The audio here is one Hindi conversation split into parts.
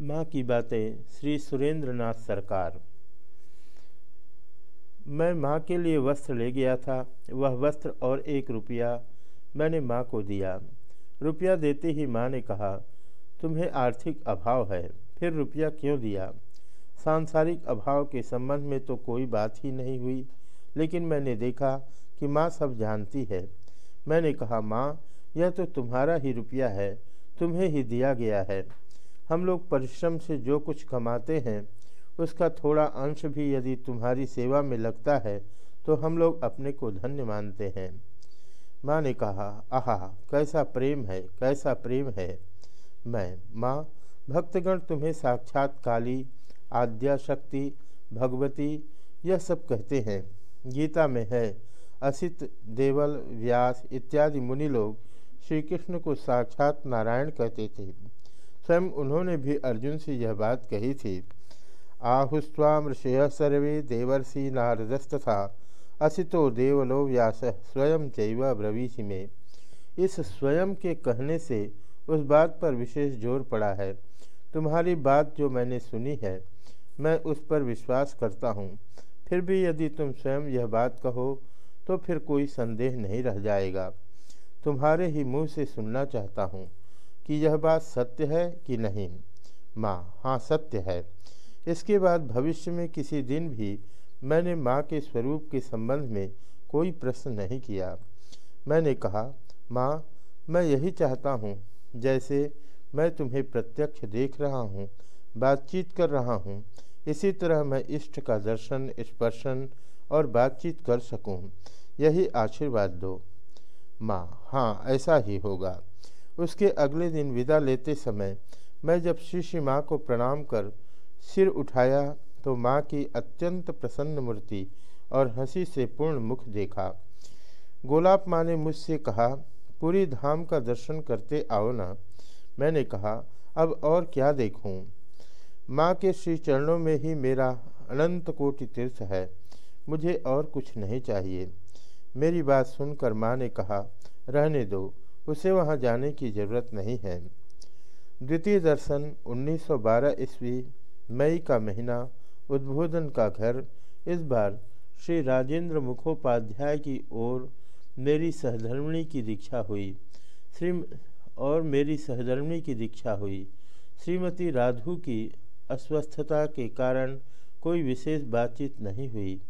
माँ की बातें, श्री सुरेंद्र नाथ सरकार। मैं माँ के लिए वस्त्र ले गया था। वह वस्त्र और एक रुपया मैंने माँ को दिया। रुपया देते ही माँ ने कहा, तुम्हें आर्थिक अभाव है। फिर रुपया क्यों दिया? सांसारिक अभाव के संबंध में तो कोई बात ही नहीं हुई। लेकिन मैंने देखा कि माँ सब जानती है। मैंने कहा, माँ, यह तो तुम्हारा ही रुपया है। तुम्हें ही दिया गया है। हम लोग परिश्रम से जो कुछ कमाते हैं, उसका थोड़ा अंश भी यदि तुम्हारी सेवा में लगता है तो हम लोग अपने को धन्य मानते हैं। माँ ने कहा, आहा, कैसा प्रेम है, कैसा प्रेम है। मैं, माँ, भक्तगण तुम्हें साक्षात काली आद्या शक्ति भगवती, यह सब कहते हैं। गीता में है, असित, देवल, व्यास इत्यादि मुनि लोग श्री कृष्ण को साक्षात नारायण कहते थे। स्वयं उन्होंने भी अर्जुन से यह बात कही थी आहुस्वाम ऋषय सर्वे देवर्षि नारदस्तथा, असितो देवलो व्यास स्वयं चैव ब्रवीषि में। इस स्वयं के कहने से उस बात पर विशेष ज़ोर पड़ा है। तुम्हारी बात जो मैंने सुनी है, मैं उस पर विश्वास करता हूँ। फिर भी यदि तुम स्वयं यह बात कहो तो फिर कोई संदेह नहीं रह जाएगा। तुम्हारे ही मुँह से सुनना चाहता हूँ। कि यह बात सत्य है कि नहीं? माँ हाँ सत्य है। इसके बाद भविष्य में किसी दिन भी मैंने माँ के स्वरूप के संबंध में कोई प्रश्न नहीं किया। मैंने कहा, माँ, मैं यही चाहता हूँ, जैसे मैं तुम्हें प्रत्यक्ष देख रहा हूँ, बातचीत कर रहा हूँ, इसी तरह मैं इष्ट का दर्शन, स्पर्शन और बातचीत कर सकूँ। यही आशीर्वाद दो। माँ हाँ ऐसा ही होगा। उसके अगले दिन विदा लेते समय मैं जब शिष्य माँ को प्रणाम कर सिर उठाया तो माँ की अत्यंत प्रसन्न मूर्ति और हँसी से पूर्ण मुख देखा। गोलाप माँ ने मुझसे कहा, पूरी धाम का दर्शन करते आओ ना। मैंने कहा, अब और क्या देखूँ? माँ के श्री चरणों में ही मेरा अनंत कोटि तीर्थ है, मुझे और कुछ नहीं चाहिए। मेरी बात सुनकर माँ ने कहा, रहने दो। उसे वहाँ जाने की ज़रूरत नहीं है। द्वितीय दर्शन 1912 ईस्वी, मई का महीना, उद्बोधन का घर। इस बार श्री राजेंद्र मुखोपाध्याय की ओर मेरी सहधर्मिणी की दीक्षा हुई। श्री, और मेरी सहधर्मिणी की दीक्षा हुई। श्रीमती राधु की अस्वस्थता के कारण कोई विशेष बातचीत नहीं हुई।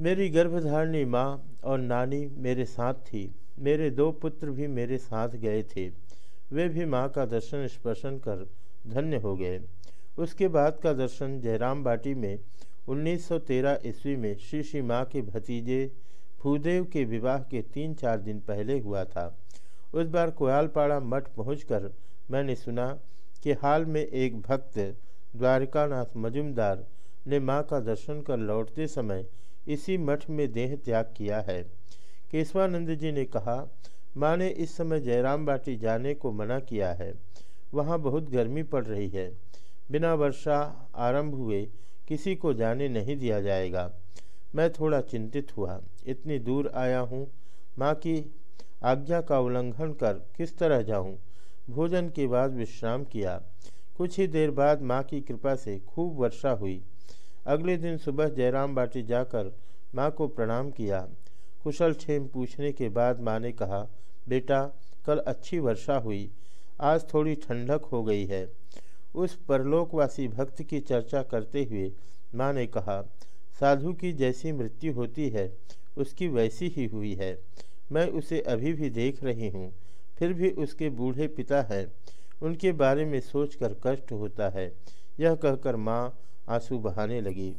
मेरी गर्भधारिणी माँ और नानी मेरे साथ थी। मेरे दो पुत्र भी मेरे साथ गए थे। वे भी माँ का दर्शन स्पर्शन कर धन्य हो गए। उसके बाद का दर्शन जयराम बाटी में 1913 ईस्वी में श्री श्री माँ के भतीजे भूदेव के विवाह के तीन चार दिन पहले हुआ था। उस बार कोयालपाड़ा मठ पहुंचकर मैंने सुना कि हाल में एक भक्त द्वारिकानाथ मजुमदार ने माँ का दर्शन कर लौटते समय इसी मठ में देह त्याग किया है। केशवानंद जी ने कहा, माँ ने इस समय जयराम बाटी जाने को मना किया है। वहाँ बहुत गर्मी पड़ रही है। बिना वर्षा आरंभ हुए किसी को जाने नहीं दिया जाएगा। मैं थोड़ा चिंतित हुआ। इतनी दूर आया हूँ। माँ की आज्ञा का उल्लंघन कर किस तरह जाऊँ? भोजन के बाद विश्राम किया। कुछ ही देर बाद माँ की कृपा से खूब वर्षा हुई। अगले दिन सुबह जयराम बाटी जाकर माँ को प्रणाम किया। कुशल क्षेम पूछने के बाद माँ ने कहा, बेटा, कल अच्छी वर्षा हुई। आज थोड़ी ठंडक हो गई है। उस परलोकवासी भक्त की चर्चा करते हुए माँ ने कहा, साधु की जैसी मृत्यु होती है, उसकी वैसी ही हुई है। मैं उसे अभी भी देख रही हूँ, फिर भी उसके बूढ़े पिता हैं। उनके बारे में सोचकर कष्ट होता है। यह कहकर माँ आँसू बहाने लगी।